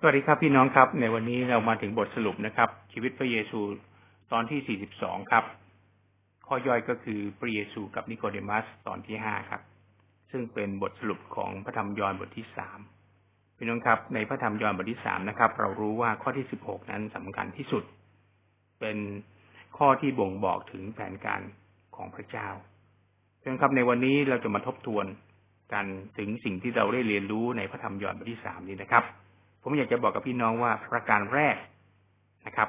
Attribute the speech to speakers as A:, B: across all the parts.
A: สวัสดีครับพี่น้องครับ ในวันนี้เรามาถึงบทสรุปนะครับ ชีวิตพระเยซูตอนที่ 42 ครับ ข้อย่อยก็คือพระเยซูกับนิโคเดมัสตอนที่ 5 ครับ ซึ่งเป็นบทสรุปของพระธรรมยอห์นบทที่ 3 พี่น้องครับในพระธรรมยอห์นบทที่ 3 นะครับ เรารู้ว่าข้อที่ 16 นั้นสำคัญที่สุด เป็นข้อที่บ่งบอกถึงแผนการของพระเจ้าพี่น้องครับในวันนี้เราจะมาทบทวนกันถึงสิ่งที่เราได้เรียนรู้ในพระธรรมยอห์นบทที่ 3 นี้นะครับ ผมอยากจะบอกกับพี่น้องว่าประการแรกนะครับ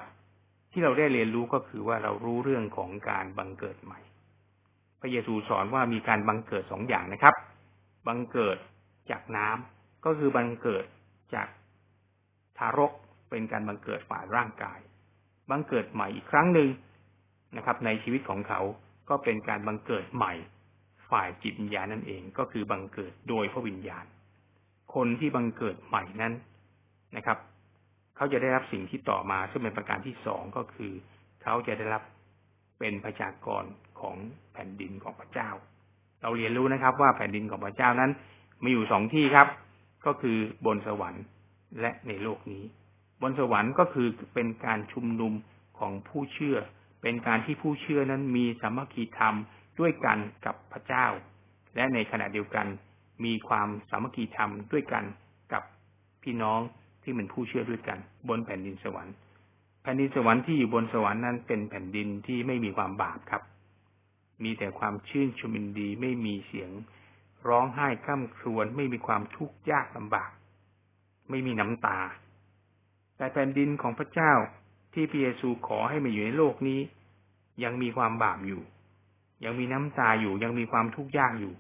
A: ที่เราได้เรียนรู้ก็คือว่าเรารู้เรื่องของการบังเกิดใหม่ พระเยซูสอนว่ามีการบังเกิดสองอย่างนะครับ บังเกิดจากน้ำก็คือบังเกิดจากทารกเป็นการบังเกิดฝ่ายร่างกาย บังเกิดใหม่อีกครั้งหนึ่งนะครับ ในชีวิตของเขาก็เป็นการบังเกิดใหม่ ฝ่ายจิตวิญญาณนั่นเองก็คือบังเกิดโดยพระวิญญาณ คนที่บังเกิดใหม่นั้น นะครับ เขาจะได้รับสิ่งที่ต่อมา ซึ่งเป็นประการที่สองก็คือ เขาจะได้รับเป็นประชากรของแผ่นดินของพระเจ้า เราเรียนรู้นะครับ ว่าแผ่นดินของพระเจ้านั้น มีอยู่สองที่ครับ ก็คือบนสวรรค์และในโลกนี้ บนสวรรค์ก็คือเป็นการชุมนุมของผู้เชื่อ เป็นการที่ผู้เชื่อนั้นมีสามัคคีธรรมด้วยกันกับพระเจ้า และในขณะเดียวกันมีความสามัคคีธรรมด้วยกันกับพี่น้อง ที่เป็นผู้เชื่อด้วยกัน บนแผ่นดินสวรรค์ แผ่นดินสวรรค์ที่อยู่บนสวรรค์นั้นเป็นแผ่นดินที่ไม่มีความบาปครับ มีแต่ความชื่นชมินดีไม่มีเสียง ร้องไห้ข้ามครวญไม่มีความทุกข์ยากลำบาก ไม่มีน้ำตา แต่แผ่นดินของพระเจ้าที่พระเยซูขอให้มาอยู่ในโลกนี้ ยังมีความบาปอยู่ ยังมีน้ำตาอยู่ ยังมีความทุกข์ยากอยู่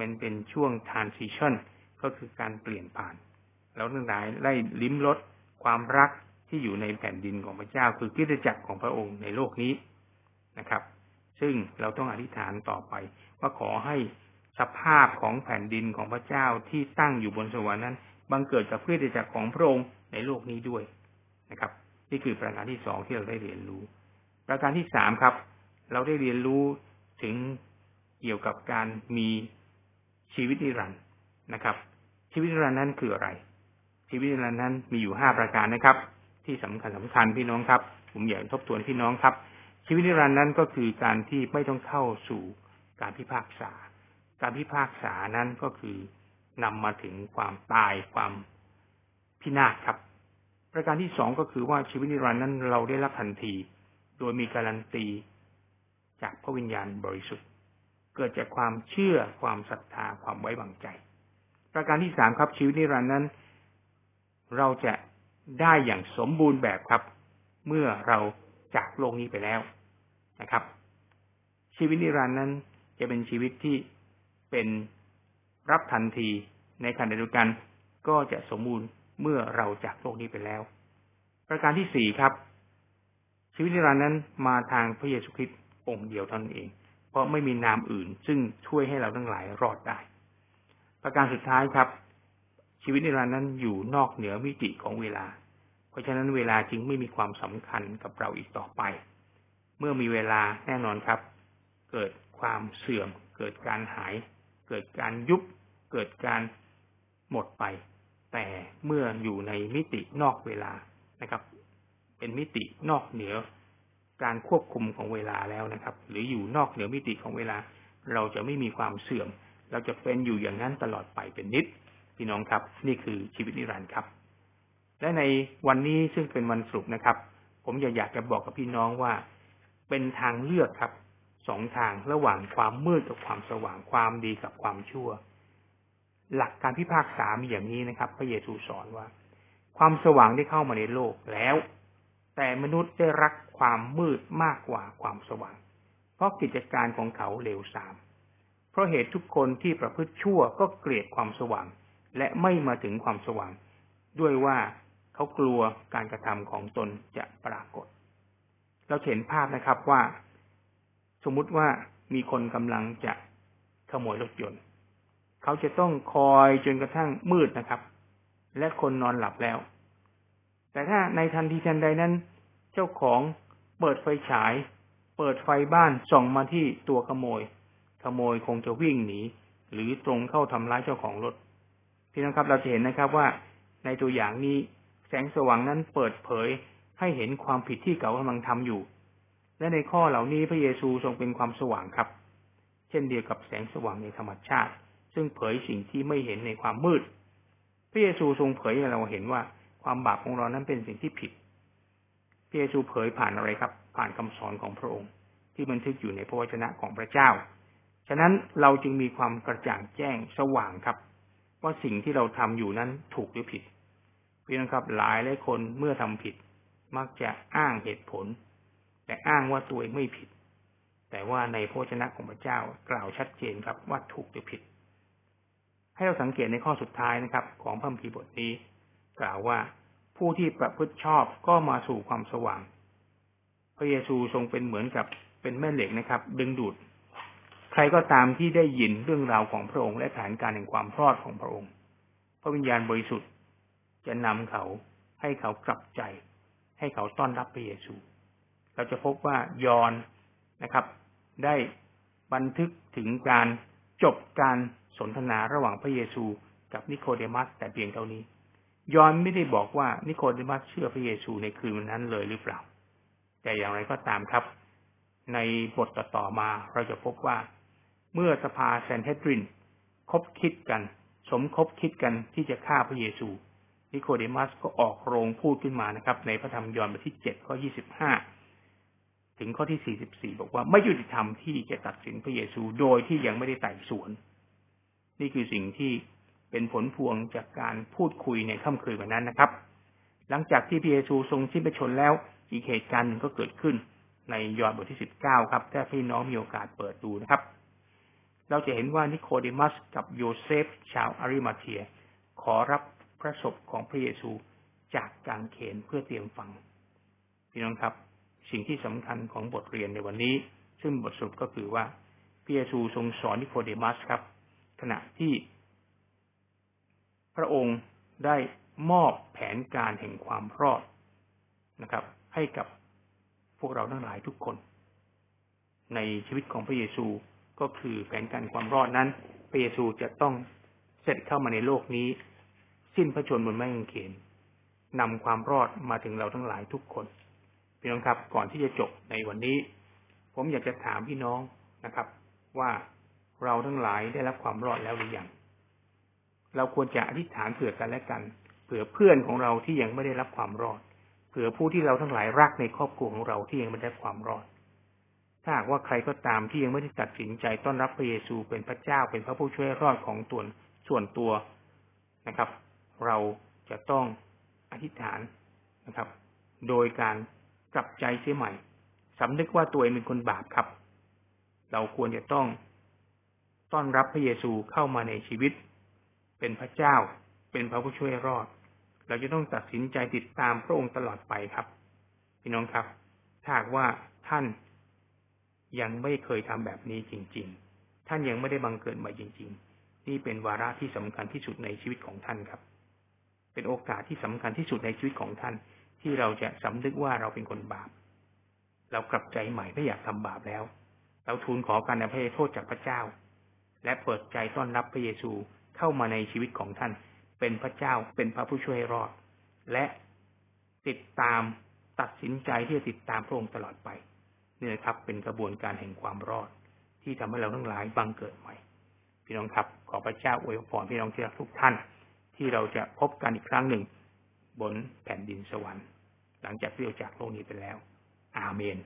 A: มันเป็นช่วง transition ก็คือการเปลี่ยนผ่าน เราทั้งหลายได้ลิ้มรสความรักที่อยู่ในแผ่นดินของพระเจ้า คือกิจจักรของพระองค์ในโลกนี้นะครับ ซึ่งเราต้องอธิษฐานต่อไป ว่าขอให้สภาพของแผ่นดินของพระเจ้าที่ตั้งอยู่บนสวรรค์นั้นบังเกิดกับกิจจักรของพระองค์ในโลกนี้ด้วยนะครับ นี่คือประการที่สองที่เราได้เรียนรู้ ประการที่สามครับ เราได้เรียนรู้ถึงเกี่ยวกับการมีชีวิตนิรันดร์นะครับ ชีวิตนิรันดร์นั้นคืออะไร ชีวิตนิรันดร์นั้นมีอยู่ห้าประการนะครับ ที่สำคัญสำคัญพี่น้องครับ ผมอยากทบทวนพี่น้องครับ ชีวิตนิรันดร์นั้นก็คือการที่ไม่ต้องเข้าสู่การพิพากษา การพิพากษานั้นก็คือนำมาถึงความตายความพินาศครับ ประการที่สองก็คือว่าชีวิตนิรันดร์นั้นเราได้รับทันที โดยมีการันตี จากพระวิญญาณบริสุทธิ์ เกิดจากความเชื่อความศรัทธาความไว้วางใจ ประการที่สามครับชีวิตนิรันดร์นั้น เราจะได้อย่างสมบูรณ์แบบครับ เมื่อเราจากโลกนี้ไปแล้วนะครับ ชีวิตนิรันดร์นั้นจะเป็นชีวิตที่เป็นรับทันทีในขณะเดียวกันก็จะสมบูรณ์เมื่อเราจากโลกนี้ไปแล้ว ประการที่สี่ครับ ชีวิตนิรันดร์นั้นมาทางพระเยซูคริสต์องค์เดียวเท่านั้นเอง เพราะไม่มีนามอื่น ซึ่งช่วยให้เราทั้งหลายรอดได้ ประการสุดท้ายครับ ชีวิตนิรันดร์นั้นอยู่นอกเหนือมิติของเวลา เพราะฉะนั้นเวลาจึงไม่มีความสำคัญกับเราอีกต่อไป เมื่อมีเวลาแน่นอนครับ เกิดความเสื่อม เกิดการหาย เกิดการยุบ เกิดการหมดไป แต่เมื่ออยู่ในมิตินอกเวลานะครับ เป็นมิตินอกเหนือการควบคุมของเวลาแล้วนะครับ หรืออยู่นอกเหนือมิติของเวลา เราจะไม่มีความเสื่อม เราจะเป็นอยู่อย่างนั้นตลอดไปเป็นนิด พี่น้องครับ นี่คือชีวิตนิรันดร์ครับ และในวันนี้ซึ่งเป็นวันศุกร์นะครับ ผมอยากอยากจะบอกกับพี่น้องว่า เป็นทางเลือกครับสองทางระหว่างความมืดกับความสว่างความดีกับความชั่ว หลักการพิพากษามีอย่างนี้นะครับ พระเยซูสอนว่า ความสว่างได้เข้ามาในโลกแล้ว แต่มนุษย์ได้รักความมืดมากกว่าความสว่าง เพราะกิจการของเขาเลวทราม เพราะเหตุทุกคนที่ประพฤติชั่วก็เกลียดความสว่าง และไม่มาถึงความสว่าง ด้วยว่าเขากลัวการกระทำของตนจะปรากฏ เราเห็นภาพนะครับว่า สมมุติว่ามีคนกำลังจะขโมยรถยนต์ เขาจะต้องคอยจนกระทั่งมืดนะครับ และคนนอนหลับแล้ว แต่ถ้าในทันทีทันใดนั้น เจ้าของเปิดไฟฉาย เปิดไฟบ้านส่องมาที่ตัวขโมย ขโมยคงจะวิ่งหนีหรือตรงเข้าทำร้ายเจ้าของรถ พี่น้องครับเราจะเห็นนะครับว่าในตัวอย่างนี้แสงสว่างนั้นเปิดเผยให้เห็นความผิดที่เขากำลังทำอยู่ และในข้อเหล่านี้พระเยซูทรงเป็นความสว่างครับ เช่นเดียวกับแสงสว่างในธรรมชาติ ซึ่งเผยสิ่งที่ไม่เห็นในความมืด พระเยซูทรงเผยให้เราเห็นว่าความบาปของเรานั้นเป็นสิ่งที่ผิด พระเยซูเผยผ่านอะไรครับ ผ่านคำสอนของพระองค์ ที่บันทึกอยู่ในพระวจนะของพระเจ้า ฉะนั้นเราจึงมีความกระจ่างแจ้งสว่างครับ ว่าสิ่งที่เราทำอยู่นั้นถูกหรือผิดพี่น้องครับหลายหลายคนเมื่อทำผิด มักจะอ้างเหตุผล แต่อ้างว่าตัวเองไม่ผิด แต่ว่าในพระชนะของพระเจ้ากล่าวชัดเจนครับว่าถูกหรือผิด ให้เราสังเกตในข้อสุดท้ายนะครับ ของพระคัมภีร์บทนี้ กล่าวว่าผู้ที่ประพฤติชอบก็มาสู่ความสว่าง พระเยซูทรงเป็นเหมือนกับเป็นแม่เหล็กนะครับ ดึงดูด ใครก็ตามที่ได้ยินเรื่องราวของพระองค์และแผนการแห่งความรอดของพระองค์ พระวิญญาณบริสุทธิ์จะนำเขาให้เขากลับใจ ให้เขาต้อนรับพระเยซู เราจะพบว่ายอนนะครับ ได้บันทึกถึงการจบการสนทนาระหว่างพระเยซูกับนิโคเดมัสแต่เพียงเท่านี้ ยอห์นไม่ได้บอกว่านิโคเดมัสเชื่อพระเยซูในคืนวันนั้นเลยหรือเปล่า แต่อย่างไรก็ตามครับ ในบทต่อๆมาเราจะพบว่า เมื่อสภาแซนเฮดรินคบคิดกัน สมคบคิดกันที่จะฆ่าพระเยซู นิโคเดมัสก็ออกโรงพูดขึ้นมานะครับ ในพระธรรมยอห์นบทที่เจ็ดข้อยี่สิบห้าถึงข้อที่สี่สิบสี่บอกว่าไม่ยุติธรรมที่จะตัดสินพระเยซูโดยที่ยังไม่ได้ไต่สวน นี่คือสิ่งที่เป็นผลพวงจากการพูดคุยในค่ำคืนวันนั้นนะครับ หลังจากที่พระเยซูทรงสิ้นพระชนแล้ว อีกเหตุการณ์หนึ่งก็เกิดขึ้นในยอห์นบทที่สิบเก้าครับ ถ้าพี่น้องมีโอกาสเปิดดูนะครับ เราจะเห็นว่านิโคเดมัสกับโยเซฟชาวอาริมาเทีย ขอรับพระศพของพระเยซูจากกางเขนเพื่อเตรียมฝัง พี่น้องครับ สิ่งที่สำคัญของบทเรียนในวันนี้ ซึ่งบทสรุปก็คือว่าพระเยซูทรงสอนนิโคเดมัสครับ ขณะที่ พระองค์ได้มอบแผนการแห่งความรอดนะครับ ให้กับพวกเราทั้งหลายทุกคน ในชีวิตของพระเยซู ก็คือแผนการความรอดนั้นพระเยซูจะต้องเสด็จเข้ามาในโลกนี้ สิ้นพระชนบนไม้กางเขนนำความรอดมาถึงเราทั้งหลายทุกคนพี่น้องครับก่อนที่จะจบในวันนี้ ผมอยากจะถามพี่น้องนะครับ ว่าเราทั้งหลายได้รับความรอดแล้วหรือยังเราควรจะอธิษฐานเผื่อกันและกัน เผื่อเพื่อนของเราที่ยังไม่ได้รับความรอด เผื่อผู้ที่เราทั้งหลายรักในครอบครัวของเราที่ยังไม่ได้ความรอด ถ้าหากว่าใครก็ตามที่ยังไม่ได้ตัดสินใจต้อนรับพระเยซูเป็นพระเจ้าเป็นพระผู้ช่วยรอดของตนส่วนตัวนะครับ เราจะต้องอธิษฐานนะครับ โดยการกลับใจเสียใหม่สำนึกว่าตัวเองเป็นคนบาปครับ เราควรจะต้องต้อนรับพระเยซูเข้ามาในชีวิต เป็นพระเจ้า เป็นพระผู้ช่วยรอด เราจะต้องตัดสินใจติดตามพระองค์ตลอดไปครับ พี่น้องครับ ถ้าว่าท่าน ยังไม่เคยทำแบบนี้จริง ๆ ท่านยังไม่ได้บังเกิดมาจริง ๆ นี่เป็นวาระที่สำคัญที่สุดในชีวิตของท่านครับ เป็นโอกาสที่สำคัญที่สุดในชีวิตของท่าน ที่เราจะสำนึกว่าเราเป็นคนบาป เรากลับใจใหม่ไม่อยากทำบาปแล้ว เราทูลขอการอภัยโทษจากพระเจ้า และเปิดใจต้อนรับพระเยซูเข้ามาในชีวิตของท่าน เป็นพระเจ้าเป็นพระผู้ช่วยรอด และติดตามตัดสินใจที่จะติดตามพระองค์ตลอดไป นี่นะครับเป็นกระบวนการแห่งความรอด ที่ทำให้เราทั้งหลายบังเกิดใหม่ พี่น้องครับขอพระเจ้าอวยพรพี่น้องที่รักทุกท่าน ที่เราจะพบกันอีกครั้งหนึ่ง บนแผ่นดินสวรรค์ หลังจากที่เราจากโลกนี้ไปแล้ว อาเมน